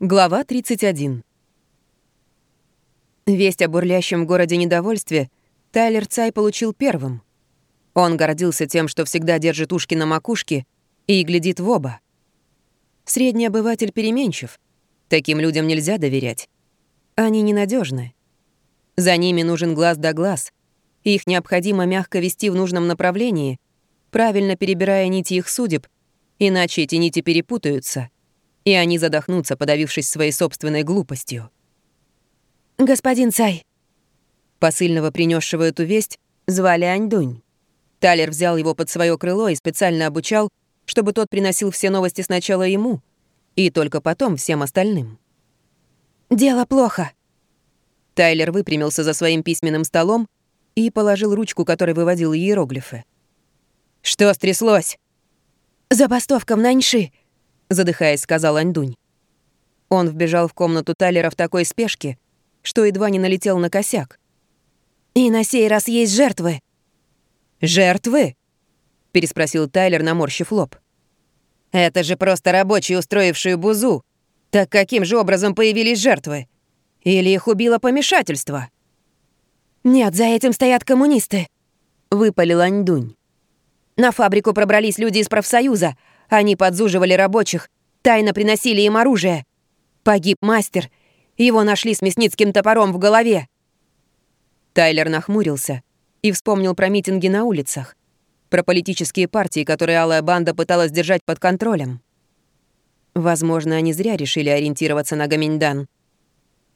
Глава 31. Весть о бурлящем городе недовольстве Тайлер Цай получил первым. Он гордился тем, что всегда держит ушки на макушке и глядит в оба. Средний обыватель переменчив. Таким людям нельзя доверять. Они ненадежны. За ними нужен глаз да глаз. Их необходимо мягко вести в нужном направлении, правильно перебирая нити их судеб, иначе эти нити перепутаются — и они задохнутся, подавившись своей собственной глупостью. «Господин Цай!» Посыльного, принесшего эту весть, звали Аньдунь. Талер взял его под свое крыло и специально обучал, чтобы тот приносил все новости сначала ему, и только потом всем остальным. «Дело плохо». Тайлер выпрямился за своим письменным столом и положил ручку, которой выводил иероглифы. «Что стряслось?» «Забастовка в Наньши задыхаясь, сказал Аньдунь. Он вбежал в комнату Талера в такой спешке, что едва не налетел на косяк. «И на сей раз есть жертвы». «Жертвы?» — переспросил Тайлер, наморщив лоб. «Это же просто рабочие, устроившие бузу. Так каким же образом появились жертвы? Или их убило помешательство?» «Нет, за этим стоят коммунисты», — выпалил Аньдунь. «На фабрику пробрались люди из профсоюза, они подзуживали рабочих, тайно приносили им оружие. Погиб мастер. Его нашли с мясницким топором в голове. Тайлер нахмурился и вспомнил про митинги на улицах, про политические партии, которые Алая Банда пыталась держать под контролем. Возможно, они зря решили ориентироваться на Гаминьдан.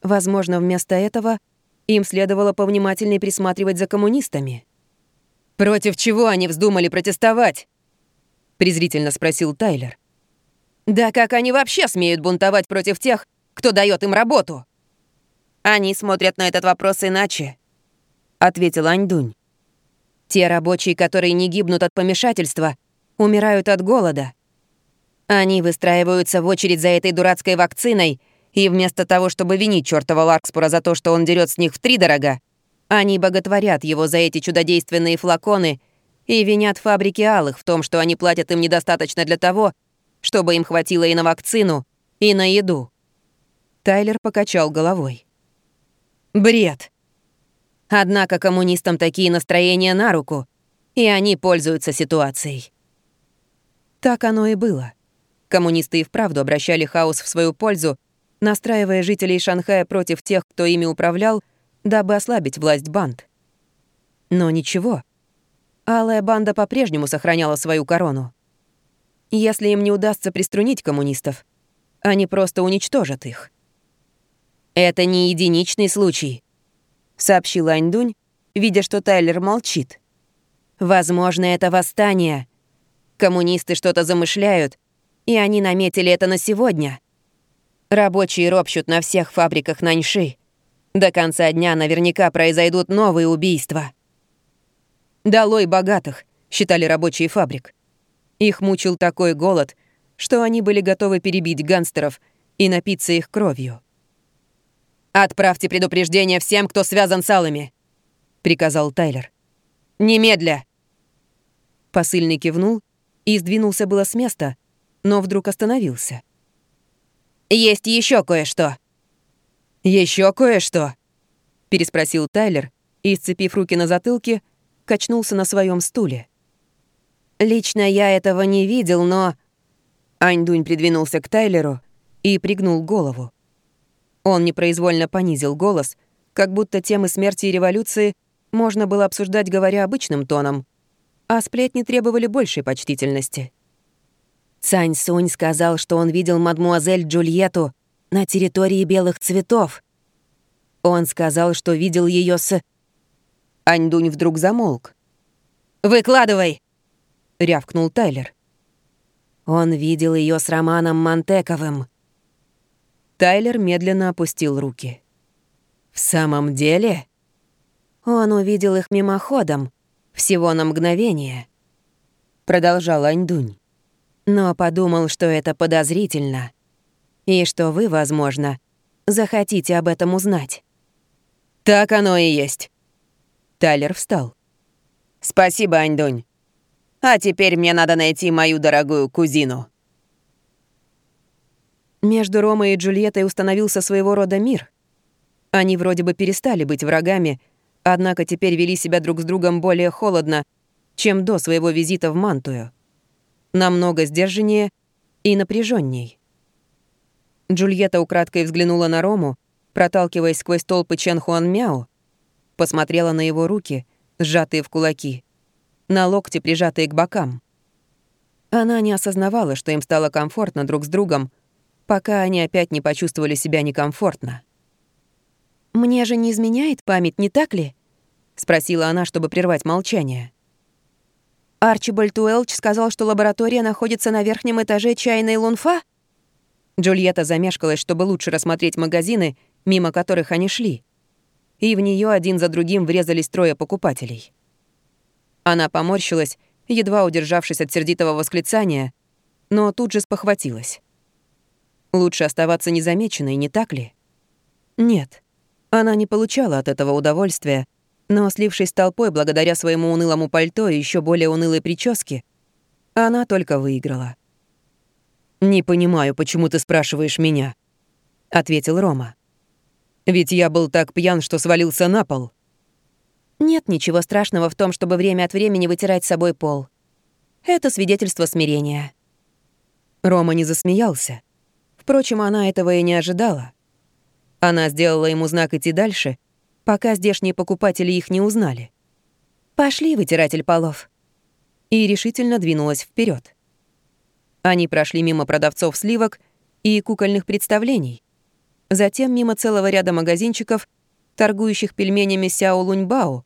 Возможно, вместо этого им следовало повнимательнее присматривать за коммунистами. Против чего они вздумали протестовать? Презрительно спросил Тайлер. «Да как они вообще смеют бунтовать против тех, кто дает им работу?» «Они смотрят на этот вопрос иначе», — ответил Аньдунь. «Те рабочие, которые не гибнут от помешательства, умирают от голода. Они выстраиваются в очередь за этой дурацкой вакциной, и вместо того, чтобы винить чёртова Ларкспура за то, что он дерет с них втридорога, они боготворят его за эти чудодейственные флаконы — и винят фабрики алых в том, что они платят им недостаточно для того, чтобы им хватило и на вакцину, и на еду. Тайлер покачал головой. Бред. Однако коммунистам такие настроения на руку, и они пользуются ситуацией. Так оно и было. Коммунисты и вправду обращали хаос в свою пользу, настраивая жителей Шанхая против тех, кто ими управлял, дабы ослабить власть банд. Но ничего. Алая банда по-прежнему сохраняла свою корону. Если им не удастся приструнить коммунистов, они просто уничтожат их. «Это не единичный случай», — сообщил Аньдунь, видя, что Тайлер молчит. «Возможно, это восстание. Коммунисты что-то замышляют, и они наметили это на сегодня. Рабочие ропщут на всех фабриках Наньши. До конца дня наверняка произойдут новые убийства». «Долой богатых», — считали рабочие фабрик. Их мучил такой голод, что они были готовы перебить гангстеров и напиться их кровью. «Отправьте предупреждение всем, кто связан с алыми», — приказал Тайлер. «Немедля!» Посыльный кивнул и сдвинулся было с места, но вдруг остановился. «Есть еще кое-что». Еще кое-что?» — переспросил Тайлер и, сцепив руки на затылке, качнулся на своем стуле. «Лично я этого не видел, но...» Аньдунь придвинулся к Тайлеру и пригнул голову. Он непроизвольно понизил голос, как будто темы смерти и революции можно было обсуждать, говоря обычным тоном, а сплетни требовали большей почтительности. Цань Сунь сказал, что он видел мадмуазель Джульетту на территории белых цветов. Он сказал, что видел ее с Аньдунь вдруг замолк. «Выкладывай!» — рявкнул Тайлер. Он видел ее с Романом Монтековым. Тайлер медленно опустил руки. «В самом деле?» Он увидел их мимоходом, всего на мгновение. Продолжал Аньдунь. Но подумал, что это подозрительно. И что вы, возможно, захотите об этом узнать. «Так оно и есть», Тайлер встал. «Спасибо, Аньдунь. А теперь мне надо найти мою дорогую кузину». Между Ромой и Джульеттой установился своего рода мир. Они вроде бы перестали быть врагами, однако теперь вели себя друг с другом более холодно, чем до своего визита в Мантую. Намного сдержаннее и напряженней. Джульетта украдкой взглянула на Рому, проталкиваясь сквозь толпы Чен Хуан Мяо, посмотрела на его руки, сжатые в кулаки, на локти, прижатые к бокам. Она не осознавала, что им стало комфортно друг с другом, пока они опять не почувствовали себя некомфортно. «Мне же не изменяет память, не так ли?» — спросила она, чтобы прервать молчание. «Арчибальд Уэлч сказал, что лаборатория находится на верхнем этаже чайной лунфа?» Джульетта замешкалась, чтобы лучше рассмотреть магазины, мимо которых они шли. И в нее один за другим врезались трое покупателей. Она поморщилась, едва удержавшись от сердитого восклицания, но тут же спохватилась. Лучше оставаться незамеченной, не так ли? Нет, она не получала от этого удовольствия, но, слившись с толпой благодаря своему унылому пальто и еще более унылой прическе, она только выиграла. «Не понимаю, почему ты спрашиваешь меня», — ответил Рома. «Ведь я был так пьян, что свалился на пол». «Нет ничего страшного в том, чтобы время от времени вытирать с собой пол. Это свидетельство смирения». Рома не засмеялся. Впрочем, она этого и не ожидала. Она сделала ему знак идти дальше, пока здешние покупатели их не узнали. «Пошли, вытиратель полов». И решительно двинулась вперед. Они прошли мимо продавцов сливок и кукольных представлений, затем мимо целого ряда магазинчиков, торгующих пельменями Сяо Луньбао,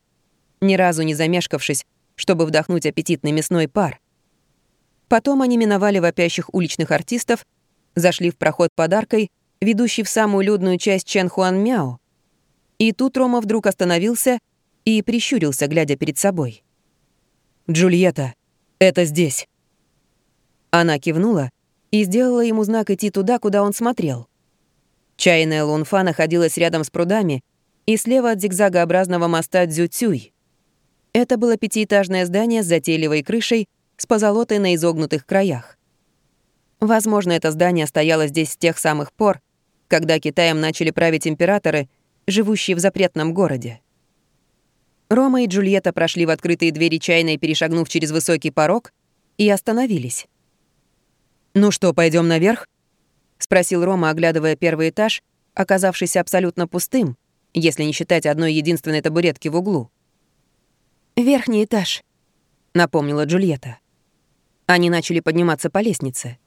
ни разу не замешкавшись, чтобы вдохнуть аппетитный мясной пар. Потом они миновали вопящих уличных артистов зашли в проход подаркой, ведущий в самую людную часть Чен Хуан Мяо. И тут Рома вдруг остановился и прищурился, глядя перед собой. «Джульетта, это здесь». Она кивнула и сделала ему знак идти туда, куда он смотрел. Чайная лунфа находилась рядом с прудами и слева от зигзагообразного моста Дзюцюй. Это было пятиэтажное здание с затейливой крышей с позолотой на изогнутых краях. Возможно, это здание стояло здесь с тех самых пор, когда Китаем начали править императоры, живущие в запретном городе. Рома и Джульетта прошли в открытые двери чайной, перешагнув через высокий порог, и остановились. «Ну что, пойдем наверх?» — спросил Рома, оглядывая первый этаж, оказавшийся абсолютно пустым, если не считать одной единственной табуретки в углу. «Верхний этаж», — напомнила Джульетта. Они начали подниматься по лестнице.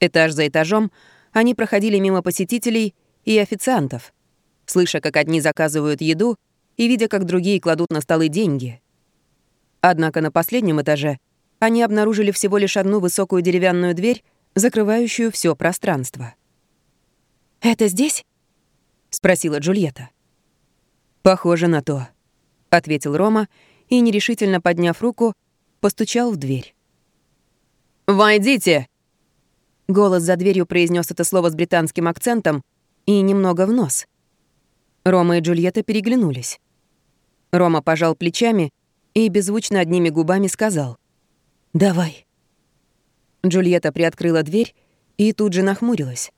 Этаж за этажом они проходили мимо посетителей и официантов, слыша, как одни заказывают еду и видя, как другие кладут на столы деньги. Однако на последнем этаже они обнаружили всего лишь одну высокую деревянную дверь, закрывающую все пространство. «Это здесь?» — спросила Джульетта. «Похоже на то», — ответил Рома и, нерешительно подняв руку, постучал в дверь. «Войдите!» Голос за дверью произнес это слово с британским акцентом и немного в нос. Рома и Джульетта переглянулись. Рома пожал плечами и беззвучно одними губами сказал «Давай». Джульетта приоткрыла дверь и тут же нахмурилась.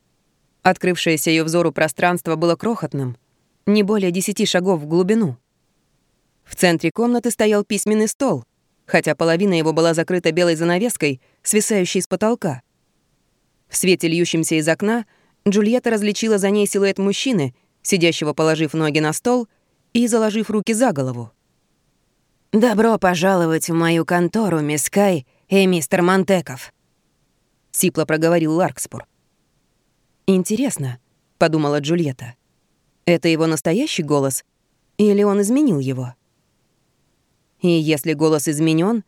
Открывшееся ее взору пространство было крохотным, не более десяти шагов в глубину. В центре комнаты стоял письменный стол, хотя половина его была закрыта белой занавеской, свисающей с потолка. В свете, льющемся из окна, Джульетта различила за ней силуэт мужчины, сидящего, положив ноги на стол и заложив руки за голову. «Добро пожаловать в мою контору, мисс Кай и мистер Монтеков», — сипло проговорил Ларкспур. «Интересно», — подумала Джульетта, — «это его настоящий голос или он изменил его?» И если голос изменен,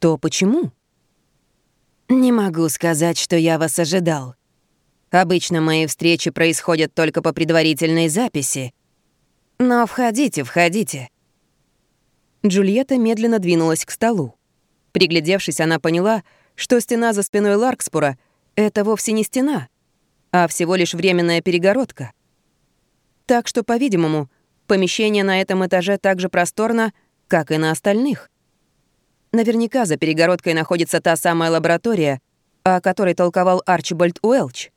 то почему? «Не могу сказать, что я вас ожидал. Обычно мои встречи происходят только по предварительной записи. Но входите, входите». Джульетта медленно двинулась к столу. Приглядевшись, она поняла, что стена за спиной Ларкспура — это вовсе не стена, а всего лишь временная перегородка. Так что, по-видимому, помещение на этом этаже так же просторно, как и на остальных. Наверняка за перегородкой находится та самая лаборатория, о которой толковал Арчибальд Уэлч.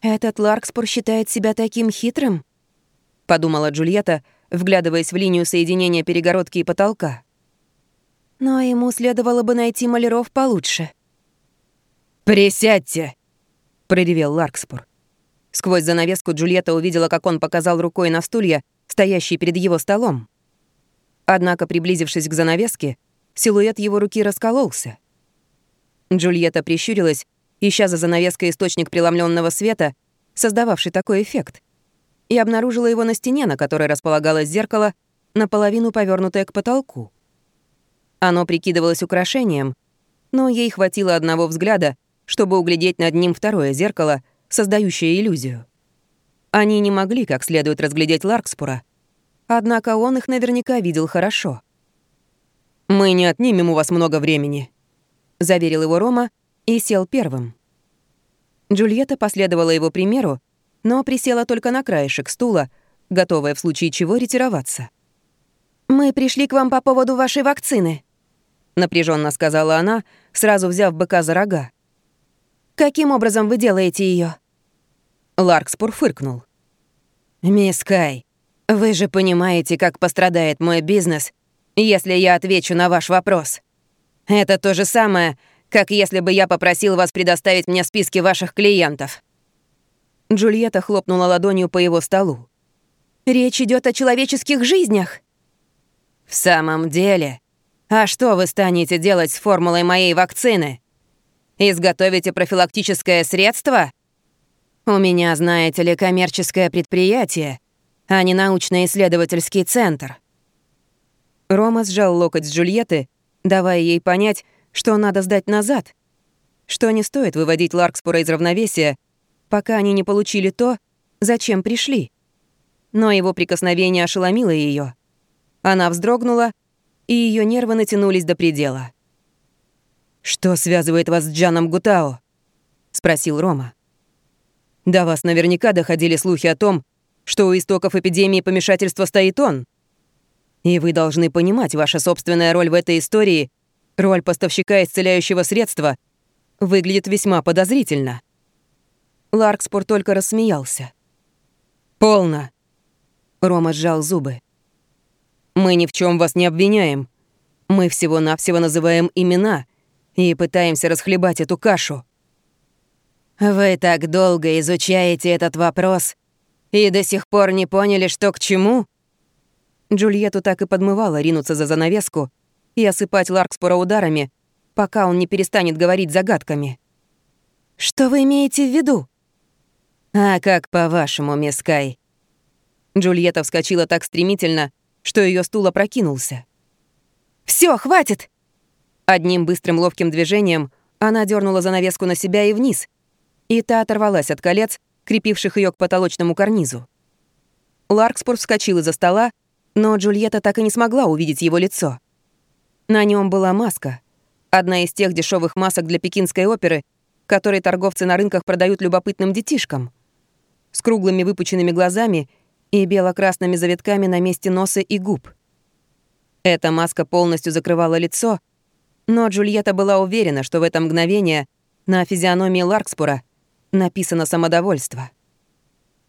«Этот Ларкспор считает себя таким хитрым?» — подумала Джульетта, вглядываясь в линию соединения перегородки и потолка. «Но ему следовало бы найти маляров получше». «Присядьте!» — проревел Ларкспор. Сквозь занавеску Джульетта увидела, как он показал рукой на стулья, стоящие перед его столом. Однако, приблизившись к занавеске, силуэт его руки раскололся. Джульетта прищурилась, ища за занавеской источник преломленного света, создававший такой эффект, и обнаружила его на стене, на которой располагалось зеркало, наполовину повернутое к потолку. Оно прикидывалось украшением, но ей хватило одного взгляда, чтобы углядеть над ним второе зеркало, создающее иллюзию. Они не могли как следует разглядеть Ларкспура, однако он их наверняка видел хорошо. «Мы не отнимем у вас много времени», — заверил его Рома и сел первым. Джульетта последовала его примеру, но присела только на краешек стула, готовая в случае чего ретироваться. «Мы пришли к вам по поводу вашей вакцины», — напряженно сказала она, сразу взяв быка за рога. «Каким образом вы делаете ее? Ларкспур фыркнул. «Мисс Кай, вы же понимаете, как пострадает мой бизнес, если я отвечу на ваш вопрос. Это то же самое, как если бы я попросил вас предоставить мне списки ваших клиентов». Джульетта хлопнула ладонью по его столу. «Речь идет о человеческих жизнях». «В самом деле? А что вы станете делать с формулой моей вакцины? Изготовите профилактическое средство? У меня, знаете ли, коммерческое предприятие, а не научно-исследовательский центр». Рома сжал локоть с Джульетты, давая ей понять, что надо сдать назад, что не стоит выводить Ларкспура из равновесия, пока они не получили то, зачем пришли. Но его прикосновение ошеломило ее. Она вздрогнула, и ее нервы натянулись до предела. «Что связывает вас с Джаном Гутао?» — спросил Рома. «До вас наверняка доходили слухи о том, что у истоков эпидемии помешательства стоит он. И вы должны понимать, ваша собственная роль в этой истории, роль поставщика исцеляющего средства, выглядит весьма подозрительно. Ларкспор только рассмеялся. «Полно!» Рома сжал зубы. «Мы ни в чем вас не обвиняем. Мы всего-навсего называем имена и пытаемся расхлебать эту кашу». «Вы так долго изучаете этот вопрос и до сих пор не поняли, что к чему?» Джульетту так и подмывала ринуться за занавеску и осыпать Ларкспора ударами, пока он не перестанет говорить загадками. «Что вы имеете в виду?» «А как по-вашему, мисс Кай?» Джульетта вскочила так стремительно, что ее стул опрокинулся. Все, хватит!» Одним быстрым ловким движением она дернула занавеску на себя и вниз, и та оторвалась от колец, крепивших ее к потолочному карнизу. Ларкспор вскочил из-за стола, но Джульетта так и не смогла увидеть его лицо. На нем была маска, одна из тех дешевых масок для пекинской оперы, которые торговцы на рынках продают любопытным детишкам — с круглыми выпученными глазами и бело-красными завитками на месте носа и губ. Эта маска полностью закрывала лицо, но Джульетта была уверена, что в это мгновение на физиономии Ларкспура написано самодовольство.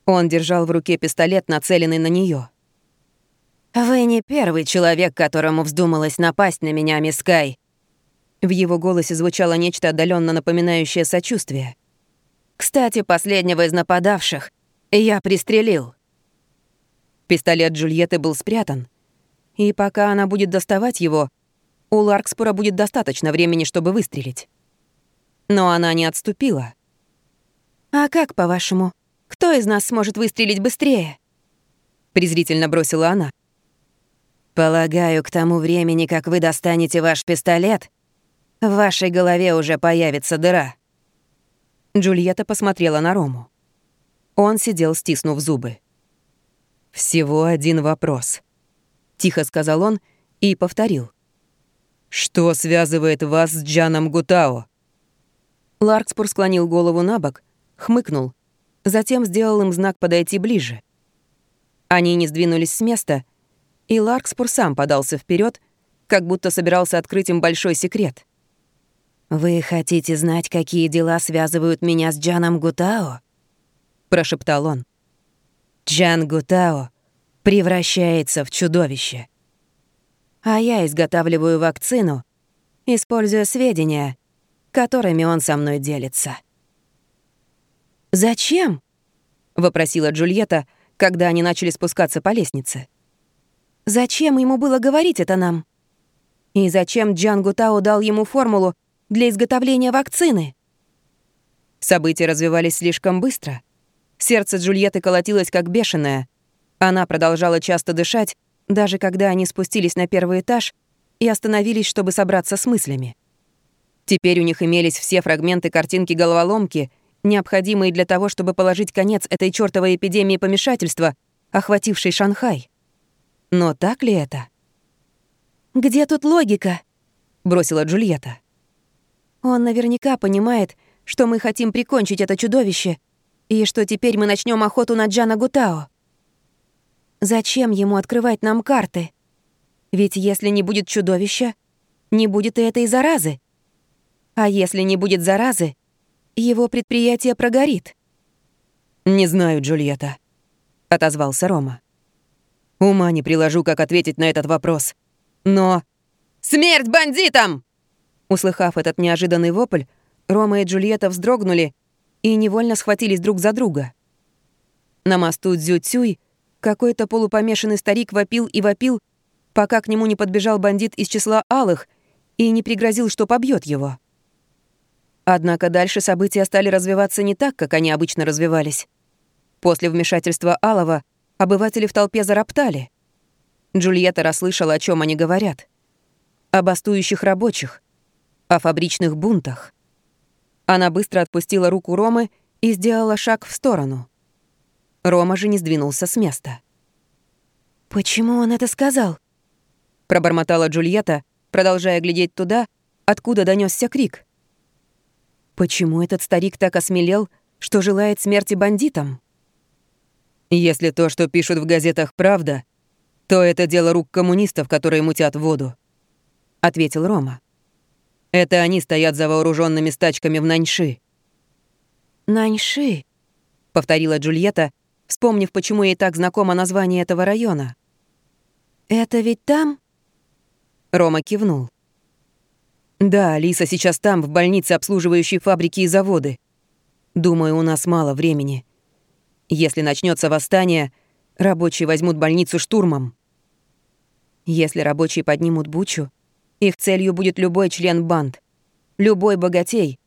Он держал в руке пистолет, нацеленный на нее. «Вы не первый человек, которому вздумалось напасть на меня, мисс Кай». В его голосе звучало нечто отдаленно напоминающее сочувствие. «Кстати, последнего из нападавших я пристрелил. Пистолет Джульетты был спрятан. И пока она будет доставать его, у Ларкспура будет достаточно времени, чтобы выстрелить. Но она не отступила. «А как, по-вашему, кто из нас сможет выстрелить быстрее?» Презрительно бросила она. «Полагаю, к тому времени, как вы достанете ваш пистолет, в вашей голове уже появится дыра». Джульетта посмотрела на Рому. Он сидел, стиснув зубы. «Всего один вопрос», — тихо сказал он и повторил. «Что связывает вас с Джаном Гутао?» Ларкспур склонил голову на бок, хмыкнул, затем сделал им знак подойти ближе. Они не сдвинулись с места, и Ларкспур сам подался вперед, как будто собирался открыть им большой секрет. «Вы хотите знать, какие дела связывают меня с Джаном Гутао?» — прошептал он. «Джан Гутао превращается в чудовище. А я изготавливаю вакцину, используя сведения, которыми он со мной делится». «Зачем?» — вопросила Джульетта, когда они начали спускаться по лестнице. «Зачем ему было говорить это нам? И зачем Джан Гутао дал ему формулу для изготовления вакцины?» События развивались слишком быстро. Сердце Джульетты колотилось как бешеное. Она продолжала часто дышать, даже когда они спустились на первый этаж и остановились, чтобы собраться с мыслями. Теперь у них имелись все фрагменты картинки головоломки, необходимые для того, чтобы положить конец этой чёртовой эпидемии помешательства, охватившей Шанхай. Но так ли это? «Где тут логика?» — бросила Джульетта. «Он наверняка понимает, что мы хотим прикончить это чудовище, и что теперь мы начнем охоту на Джана Гутао. Зачем ему открывать нам карты? Ведь если не будет чудовища, не будет и этой заразы. А если не будет заразы, его предприятие прогорит. «Не знаю, Джульетта», — отозвался Рома. «Ума не приложу, как ответить на этот вопрос. Но...» «Смерть бандитам!» Услыхав этот неожиданный вопль, Рома и Джульетта вздрогнули и невольно схватились друг за друга. На мосту Дзю-Цюй какой-то полупомешанный старик вопил и вопил, пока к нему не подбежал бандит из числа алых и не пригрозил, что побьет его. Однако дальше события стали развиваться не так, как они обычно развивались. После вмешательства Алова обыватели в толпе зароптали. Джульетта расслышала, о чем они говорят. О бастующих рабочих, о фабричных бунтах. Она быстро отпустила руку Ромы и сделала шаг в сторону. Рома же не сдвинулся с места. «Почему он это сказал?» Пробормотала Джульетта, продолжая глядеть туда, откуда донесся крик. Почему этот старик так осмелел, что желает смерти бандитам? Если то, что пишут в газетах, правда, то это дело рук коммунистов, которые мутят воду, ответил Рома. Это они стоят за вооруженными стачками в Наньши. Наньши, повторила Джульетта, вспомнив, почему ей так знакомо название этого района. Это ведь там? Рома кивнул. Да, Лиса сейчас там, в больнице, обслуживающей фабрики и заводы. Думаю, у нас мало времени. Если начнется восстание, рабочие возьмут больницу штурмом. Если рабочие поднимут бучу, их целью будет любой член банд, любой богатей,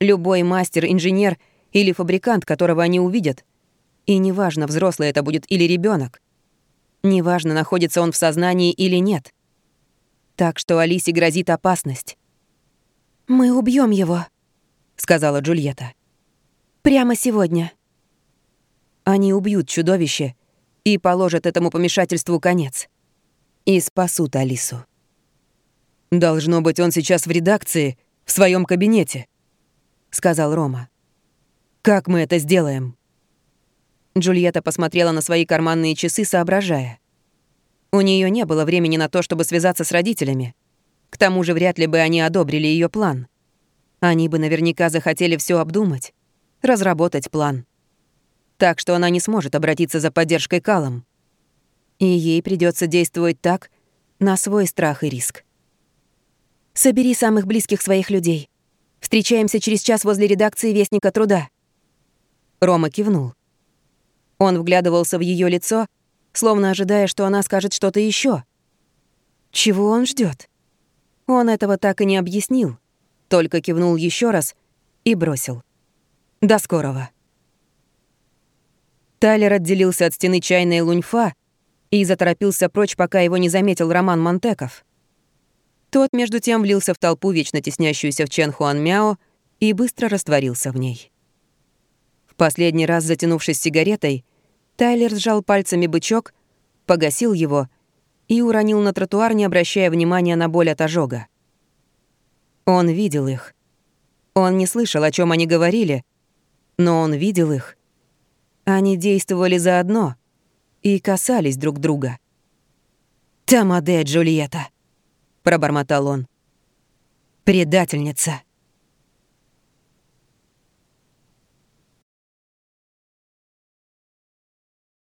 любой мастер, инженер или фабрикант, которого они увидят. И неважно, взрослый это будет или ребенок. Неважно, находится он в сознании или нет. Так что Алисе грозит опасность. «Мы убьем его», — сказала Джульетта. «Прямо сегодня». Они убьют чудовище и положат этому помешательству конец. И спасут Алису. «Должно быть, он сейчас в редакции, в своем кабинете», — сказал Рома. «Как мы это сделаем?» Джульетта посмотрела на свои карманные часы, соображая. У нее не было времени на то, чтобы связаться с родителями. К тому же вряд ли бы они одобрили ее план. Они бы наверняка захотели все обдумать, разработать план. Так что она не сможет обратиться за поддержкой Калом. И ей придется действовать так, на свой страх и риск. Собери самых близких своих людей. Встречаемся через час возле редакции Вестника труда». Рома кивнул. Он вглядывался в ее лицо, словно ожидая, что она скажет что-то еще. Чего он ждет? Он этого так и не объяснил, только кивнул еще раз и бросил. «До скорого». Тайлер отделился от стены чайной луньфа и заторопился прочь, пока его не заметил Роман Монтеков. Тот, между тем, влился в толпу, вечно теснящуюся в Чен Хуан Мяо, и быстро растворился в ней. В последний раз затянувшись сигаретой, Тайлер сжал пальцами бычок, погасил его и уронил на тротуар, не обращая внимания на боль от ожога. Он видел их. Он не слышал, о чем они говорили, но он видел их. Они действовали заодно и касались друг друга. «Тамаде, Джульетта!» Пробормотал он. «Предательница!»